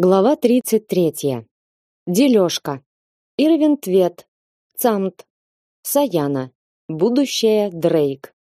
Глава 33. Дележка. Ирвин Твет. Цамт. Саяна. Будущее Дрейк.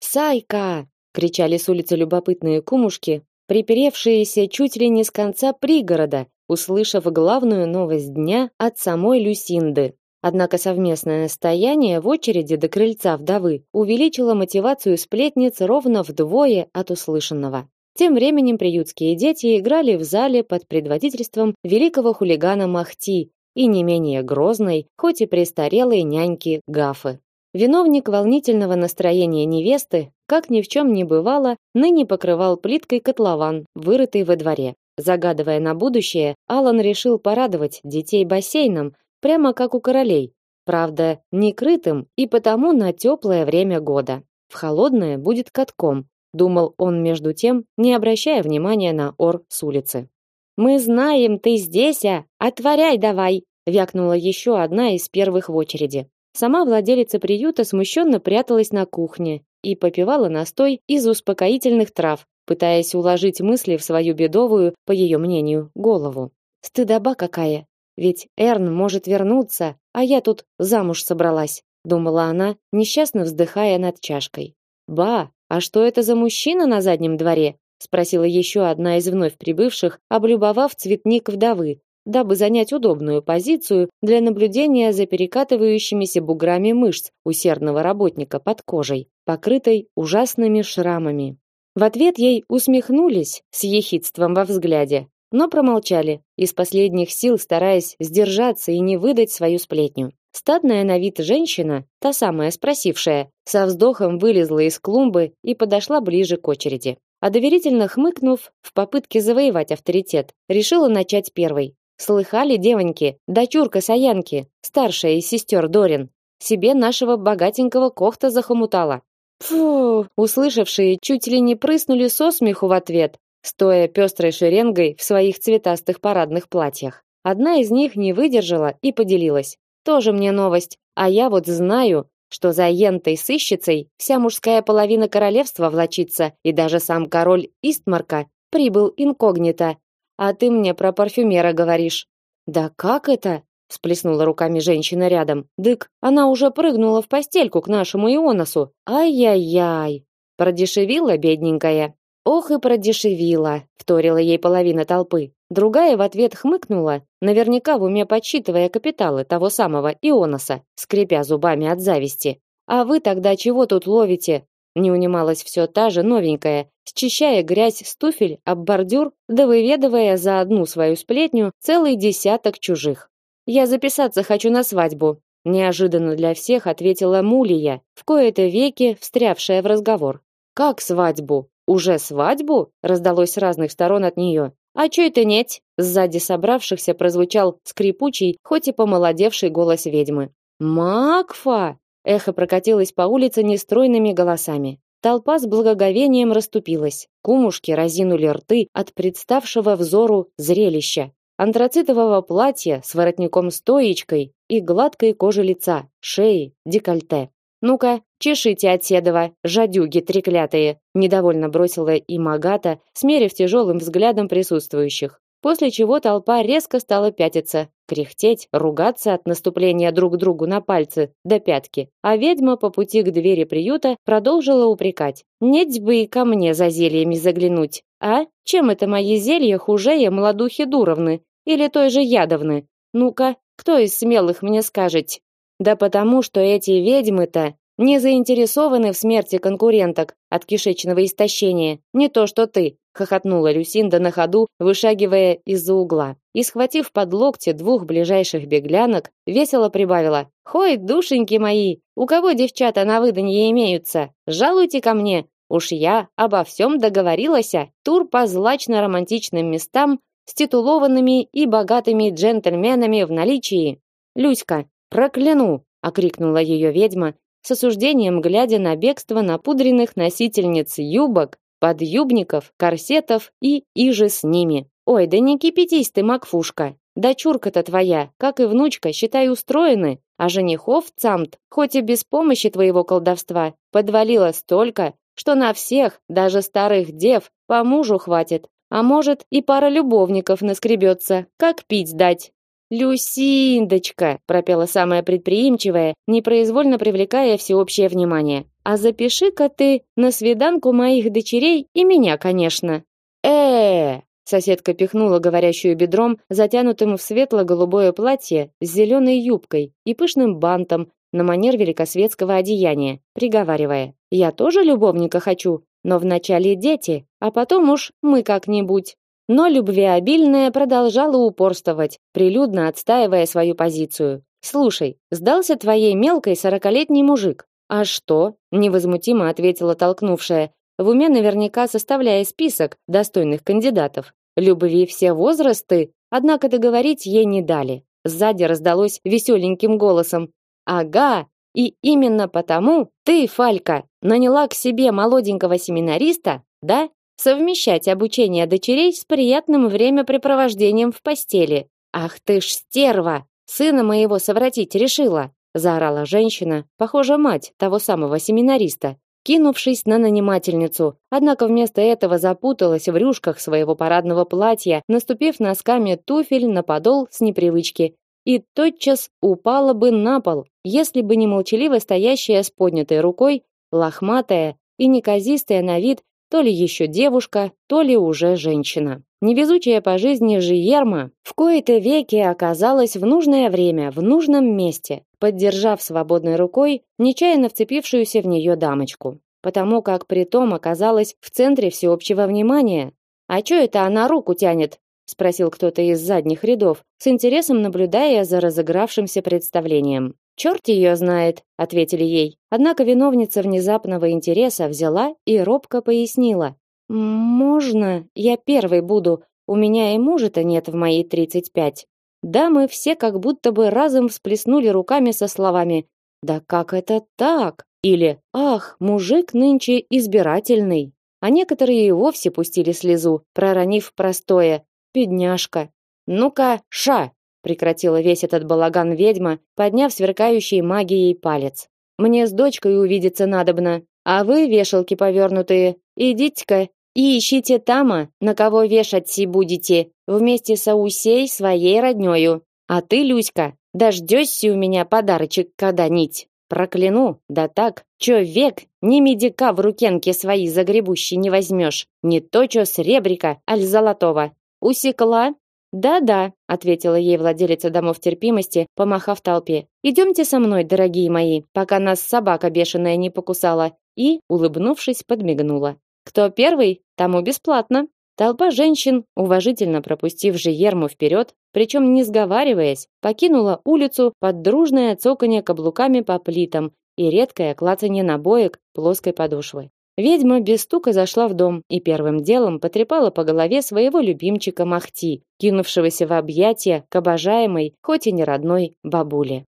«Сайка!» — кричали с улицы любопытные кумушки, приперевшиеся чуть ли не с конца пригорода, услышав главную новость дня от самой Люсинды. Однако совместное стояние в очереди до крыльца вдовы увеличило мотивацию сплетниц ровно вдвое от услышанного. Тем временем приютские дети играли в зале под предводительством великого хулигана Махти и не менее грозной, хоть и престарелой няньки Гафы. Виновник волнительного настроения невесты, как ни в чем не бывало, ныне покрывал плиткой котлован, вырытый во дворе. Загадывая на будущее, Алан решил порадовать детей бассейном, прямо как у королей. Правда, не крытым и потому на теплое время года. В холодное будет катком, думал он между тем, не обращая внимания на ор с улицы. Мы знаем, ты здесь, а отворяй давай, вякнула еще одна из первых в очереди. Сама владелица приюта смущенно пряталась на кухне и попивала настой из успокоительных трав, пытаясь уложить мысли в свою бедовую, по ее мнению, голову. Стыдоба какая! Ведь Эрн может вернуться, а я тут замуж собралась, думала она, несчастно вздыхая над чашкой. Ба, а что это за мужчина на заднем дворе? спросила еще одна из вновь прибывших, облюбовав цветник вдовы, дабы занять удобную позицию для наблюдения за перекатывающимися буграми мышц усердного работника под кожей, покрытой ужасными шрамами. В ответ ей усмехнулись с ехидством во взгляде, но промолчали, из последних сил стараясь сдержаться и не выдать свою сплетню. Статная на вид женщина, та самая спросившая, со вздохом вылезла из клумбы и подошла ближе к очереди. А доверительно хмыкнув, в попытке завоевать авторитет, решила начать первой. Слыхали, девоньки, дочурка Саянки, старшая из сестер Дорин, себе нашего богатенького кохта захомутала. Фу, услышавшие чуть ли не прыснули со смеху в ответ, стоя пестрой шеренгой в своих цветастых парадных платьях. Одна из них не выдержала и поделилась. Тоже мне новость. А я вот знаю, что за ентой сыщицей вся мужская половина королевства влачится, и даже сам король Истмарка прибыл инкогнито. А ты мне про парфюмера говоришь. Да как это? всплеснула руками женщина рядом. Дык, она уже прыгнула в постельку к нашему Ионосу. Ай-яй-яй. Продешевила бедненькая. Ох и продешевила, вторила ей половина толпы. Другая в ответ хмыкнула, наверняка в уме подсчитывая капиталы того самого Ионоса, скрипя зубами от зависти. А вы тогда чего тут ловите? Не унималась все та же новенькая, счищая грязь с туфель об бордюр, да выведывая за одну свою сплетню целый десяток чужих. Я записаться хочу на свадьбу, неожиданно для всех ответила Мулия, в кои-то веки встрявшая в разговор. Как свадьбу? Уже свадьбу? раздалось с разных сторон от нее. А чё это нет? Сзади собравшихся прозвучал скрипучий, хоть и помолодевший голос ведьмы. Макфа! Эхо прокатилось по улице нестройными голосами. Толпа с благоговением расступилась. Кумушки разинули рты от представшего взору зрелища. Антрацитового платья с воротником-стоечкой и гладкой кожи лица, шеи, декольте. Ну-ка, чешите от седова, жадюги треклятые, недовольно бросила и Магата, смерив тяжелым взглядом присутствующих. После чего толпа резко стала пятиться, кряхтеть, ругаться от наступления друг другу на пальцы до пятки. А ведьма по пути к двери приюта продолжила упрекать: "Нет бы и ко мне за зельями заглянуть. А чем это мои зелья хужее молодухи Дуровны или той же Ядовны? Ну-ка, кто из смелых мне скажет?" Да потому, что эти ведьмы-то не заинтересованы в смерти конкуренток от кишечного истощения. Не то что ты, хохотнула Люсинда на ходу, вышагивая из-за угла. И схватив под локти двух ближайших беглянок, весело прибавила: "Хой, душеньки мои, у кого девчата на выданье имеются? Жалуйте ко мне, уж я обо всем договорилась. Тур по злачно-романтичным местам с титулованными и богатыми джентльменами в наличии. Люська, Прокляну, окрикнула ее ведьма, с осуждением глядя на бегство напудренных носительниц юбок, подъюбников, корсетов и иже с ними. Ой, да не кипятись ты, Макфушка. Дочурка-то твоя, как и внучка, считай устроены, а женихов цамт, хоть и без помощи твоего колдовства, подвалило столько, что на всех, даже старых дев, по мужу хватит. А может, и пара любовников наскребется. Как пить дать? Люсиндочка, пропела самая предприимчивая, непроизвольно привлекая всеобщее внимание. А запиши-ка ты на свиданку моих дочерей и меня, конечно. Э, соседка пихнула говорящую бедром, затянутым в светло-голубое платье с зеленой юбкой и пышным бантом на манер великосветского одеяния, приговаривая: "Я тоже любовника хочу, но вначале дети, а потом уж мы как-нибудь". Но любвеобильная продолжала упорствовать, прилюдно отстаивая свою позицию. Слушай, сдался твоей мелкой сорокалетний мужик. А что? невозмутимо ответила толкнувшая, в уме наверняка составляя список достойных кандидатов. Любви все возрасты, однако договорить ей не дали. Сзади раздалось веселеньким голосом: "Ага, и именно потому ты, Фалька, наняла к себе молоденького семинариста, да? Совмещать обучение дочерей с приятным времяпрепровождением в постели. Ах ты ж стерва, сына моего совратить решила, заорала женщина, похоже, мать того самого семинариста, кинувшись на нанимательницу. Однако вместо этого запуталась в рюшках своего парадного платья, наступив носками туфель на подол с непривычки, и тотчас упала бы на пол, если бы не молчаливо стоящая с поднятой рукой, лохматая и неказистая на вид то ли еще девушка, то ли уже женщина. Невезучая по жизни же Ерма в кои-то веки оказалась в нужное время, в нужном месте, поддержав свободной рукой нечаянно вцепившуюся в нее дамочку. Потому как притом оказалась в центре всеобщего внимания. А что это она руку тянет? спросил кто-то из задних рядов, с интересом наблюдая за разыгравшимся представлением. Черт ее знает, ответили ей. Однако виновница внезапного интереса взяла и робко пояснила: "Можно, я первой буду. У меня и мужа-то нет в мои тридцать пять". Дамы все как будто бы разом всплеснули руками со словами: "Да как это так?" или "Ах, мужик нынче избирательный". А некоторые и вовсе пустили слезу, проронив простое: "Бедняжка". Ну-ка, ша, прекратила весь этот балаган ведьма, подняв сверкающий магией палец. Мне с дочкой увидеться надобно, а вы, вешалки повернутые, идите-ка и ищите тама, на кого вешать си будете, вместе с Аусей своей роднёю. А ты, Люська, дождёшься у меня подарочек когда-нибудь. Прокляну, да так, чё век ни медика в рукенке свои загребущий не возьмёшь, не то чё сребрика, аль золотого. Усекла? Да-да, ответила ей владелица домов терпимости, помахав толпе. Идемте со мной, дорогие мои, пока нас собака бешеная не покусала, и, улыбнувшись, подмигнула. Кто первый, тому бесплатно. Толпа женщин, уважительно пропустив же Ерму вперед, причем не сговариваясь, покинула улицу под дружное цоканье каблуками по плитам и редкое клацанье набоек плоской подошвы. Ведьма без стука зашла в дом и первым делом потрепала по голове своего любимчика Махти, кинувшегося в объятия к обожаемой, хоть и не родной, бабуле.